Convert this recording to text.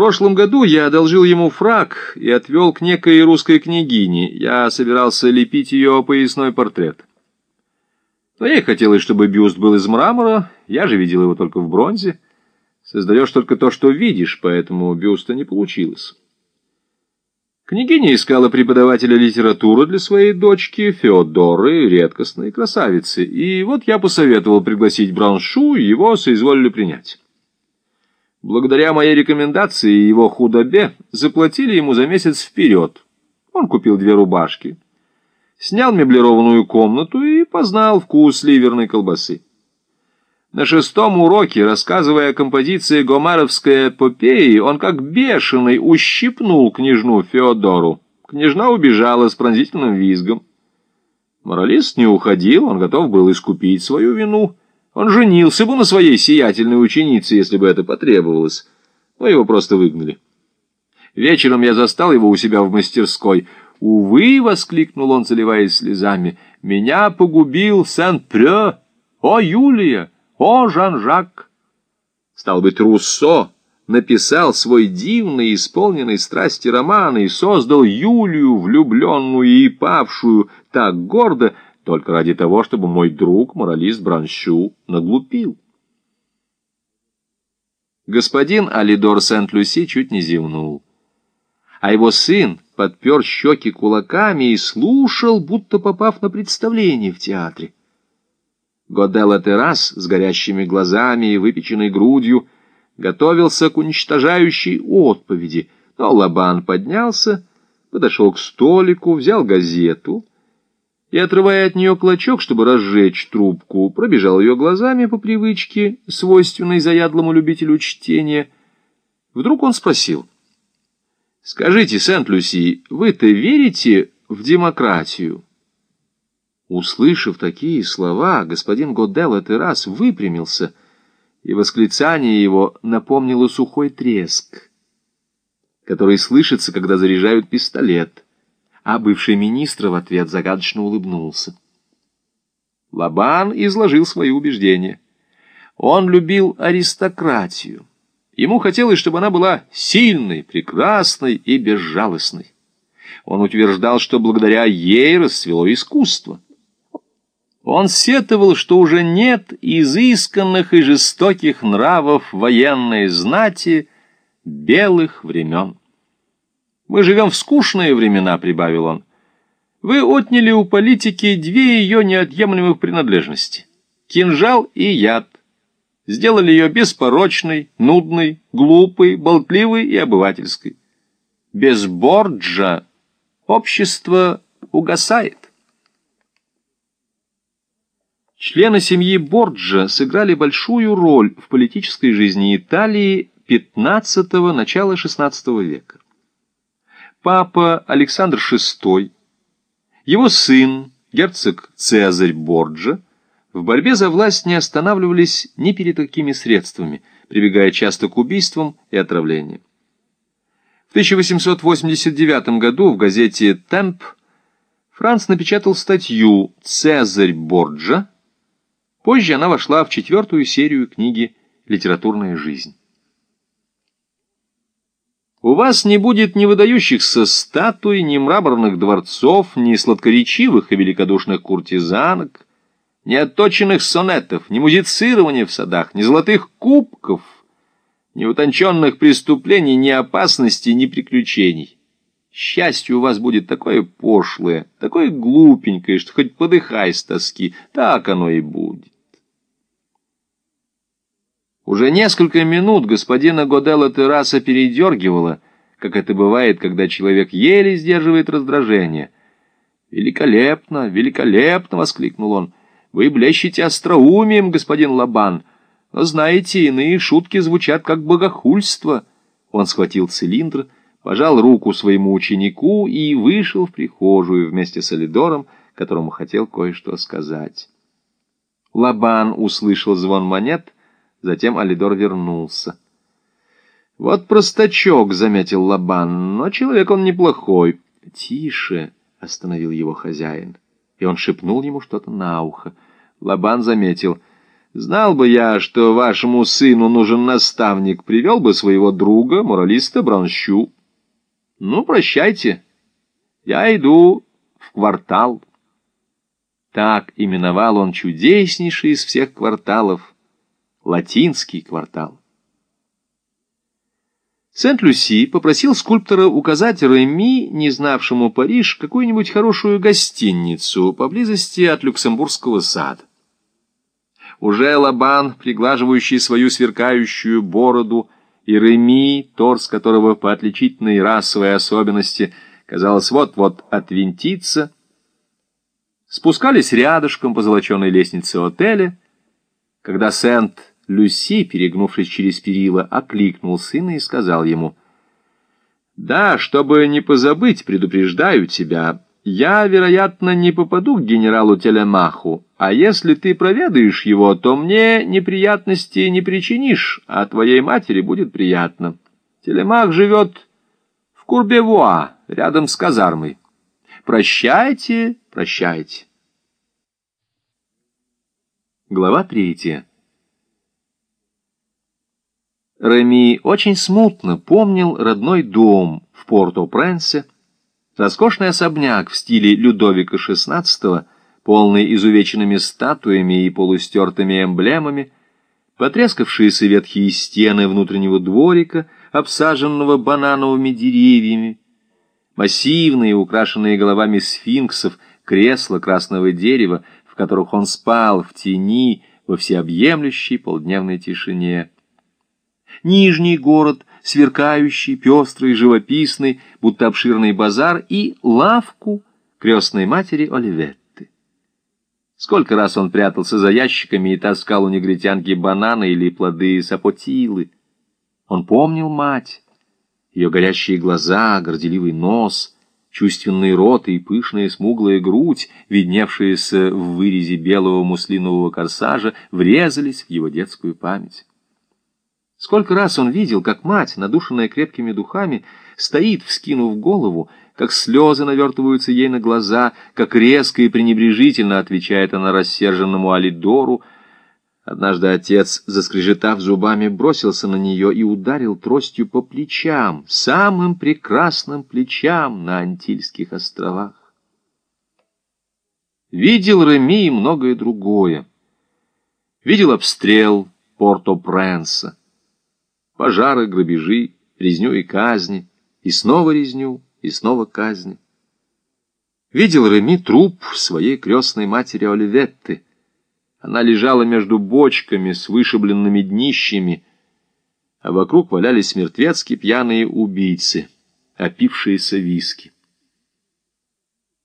прошлом году я одолжил ему фраг и отвел к некой русской княгине. Я собирался лепить ее поясной портрет. Но ей хотелось, чтобы бюст был из мрамора, я же видел его только в бронзе. Создаешь только то, что видишь, поэтому бюста не получилось. Княгиня искала преподавателя литературы для своей дочки Феодоры, редкостной красавицы, и вот я посоветовал пригласить Браншу, его соизволили принять. Благодаря моей рекомендации и его худобе заплатили ему за месяц вперед. Он купил две рубашки, снял меблированную комнату и познал вкус ливерной колбасы. На шестом уроке, рассказывая о композиции гомеровской эпопеи, он как бешеный ущипнул княжну Феодору. Княжна убежала с пронзительным визгом. Моралист не уходил, он готов был искупить свою вину. Он женился бы на своей сиятельной ученице, если бы это потребовалось. Но его просто выгнали. Вечером я застал его у себя в мастерской. «Увы!» — воскликнул он, заливаясь слезами. «Меня погубил Сен-Прё! О, Юлия!» О, Жан-Жак! Стал быть, Руссо написал свой дивный, исполненный страсти роман и создал Юлию, влюбленную и павшую, так гордо, только ради того, чтобы мой друг, моралист Бранщу, наглупил. Господин Алидор Сент-Люси чуть не зевнул. А его сын подпер щеки кулаками и слушал, будто попав на представление в театре. Годелла Террас с горящими глазами и выпеченной грудью готовился к уничтожающей отповеди, но Лабан поднялся, подошел к столику, взял газету и, отрывая от нее клочок, чтобы разжечь трубку, пробежал ее глазами по привычке, свойственной заядлому любителю чтения. Вдруг он спросил, «Скажите, Сент-Люси, вы-то верите в демократию?» Услышав такие слова, господин Годел Террас выпрямился, и восклицание его напомнило сухой треск, который слышится, когда заряжают пистолет, а бывший министр в ответ загадочно улыбнулся. Лабан изложил свои убеждения. Он любил аристократию. Ему хотелось, чтобы она была сильной, прекрасной и безжалостной. Он утверждал, что благодаря ей расцвело искусство. Он сетовал, что уже нет изысканных и жестоких нравов военной знати белых времен. «Мы живем в скучные времена», — прибавил он. «Вы отняли у политики две ее неотъемлемых принадлежности — кинжал и яд. Сделали ее беспорочной, нудной, глупой, болтливой и обывательской. Без Борджа общество угасает». Члены семьи Борджа сыграли большую роль в политической жизни Италии XV – начала XVI века. Папа Александр VI, его сын, герцог Цезарь Борджа, в борьбе за власть не останавливались ни перед какими средствами, прибегая часто к убийствам и отравлениям. В 1889 году в газете «Темп» Франц напечатал статью «Цезарь Борджа» Позже она вошла в четвертую серию книги «Литературная жизнь». У вас не будет ни выдающихся статуй, ни мраморных дворцов, ни сладкоречивых и великодушных куртизанок, ни отточенных сонетов, ни музицирования в садах, ни золотых кубков, ни утонченных преступлений, ни опасностей, ни приключений. Счастье у вас будет такое пошлое, такое глупенькое, что хоть подыхай с тоски, так оно и будет. Уже несколько минут господина Годелла Терраса передергивало, как это бывает, когда человек еле сдерживает раздражение. «Великолепно, великолепно!» — воскликнул он. «Вы блещете остроумием, господин Лабан, но, знаете, иные шутки звучат как богохульство». Он схватил цилиндр, пожал руку своему ученику и вышел в прихожую вместе с Алидором, которому хотел кое-что сказать. Лабан услышал звон монет — Затем Алидор вернулся. «Вот простачок», — заметил Лабан, — «но человек он неплохой». «Тише», — остановил его хозяин, и он шепнул ему что-то на ухо. Лабан заметил, Знал бы я, что вашему сыну нужен наставник, привел бы своего друга, моралиста Бранщу. Ну, прощайте, я иду в квартал. Так именовал он чудеснейший из всех кварталов, латинский квартал. Сент-Люси попросил скульптора указать Реми, не знавшему Париж, какую-нибудь хорошую гостиницу поблизости от Люксембургского сада. Уже Лабан, приглаживающий свою сверкающую бороду, и Реми, торс которого по отличительной расовой особенности, казалось, вот-вот отвинтится, спускались рядышком по золоченой лестнице отеля, когда Сент-Люси, перегнувшись через перила, окликнул сына и сказал ему, «Да, чтобы не позабыть, предупреждаю тебя, я, вероятно, не попаду к генералу Телемаху, а если ты проведаешь его, то мне неприятности не причинишь, а твоей матери будет приятно. Телемах живет в Курбевуа, рядом с казармой. Прощайте, прощайте. Глава третья. Реми очень смутно помнил родной дом в Порто-Пренсе, Роскошный особняк в стиле Людовика XVI, полный изувеченными статуями и полустертыми эмблемами, потрескавшиеся ветхие стены внутреннего дворика, обсаженного банановыми деревьями, массивные, украшенные головами сфинксов, кресла красного дерева, которых он спал в тени во всеобъемлющей полдневной тишине. Нижний город сверкающий, пестрый, живописный, будто обширный базар, и лавку крестной матери Оливетты. Сколько раз он прятался за ящиками и таскал у негритянки бананы или плоды сапотилы. Он помнил мать, ее горящие глаза, горделивый нос, чувственный рот и пышная смуглая грудь, видневшиеся в вырезе белого муслинового корсажа, врезались в его детскую память. Сколько раз он видел, как мать, надушенная крепкими духами, стоит, вскинув голову, как слезы навертываются ей на глаза, как резко и пренебрежительно отвечает она рассерженному Алидору. Однажды отец, заскрежетав зубами, бросился на нее и ударил тростью по плечам, самым прекрасным плечам на Антильских островах. Видел Реми и многое другое. Видел обстрел Порто-Пренса, пожары, грабежи, резню и казни, и снова резню, и снова казни. Видел Реми труп своей крестной матери Оливетты. Она лежала между бочками с вышибленными днищами, а вокруг валялись мертвецки пьяные убийцы, опившиеся виски.